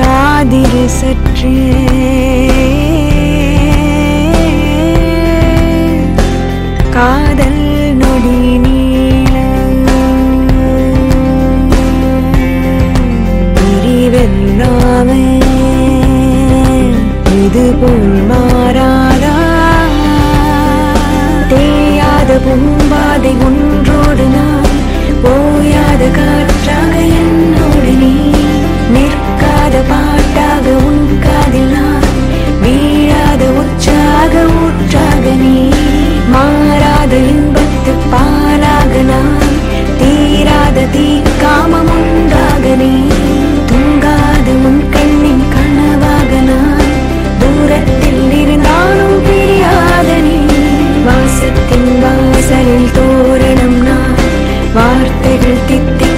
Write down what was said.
மாற்றாதிரு சற்றே. காதல் நொடி நீள பிரிவெல்லாமே இதுபோல் மாறாதா? தேயாத பூம்பாதை உண்மை வாசலில் தோரணம் நான் வார்த்தைகள் தித்தி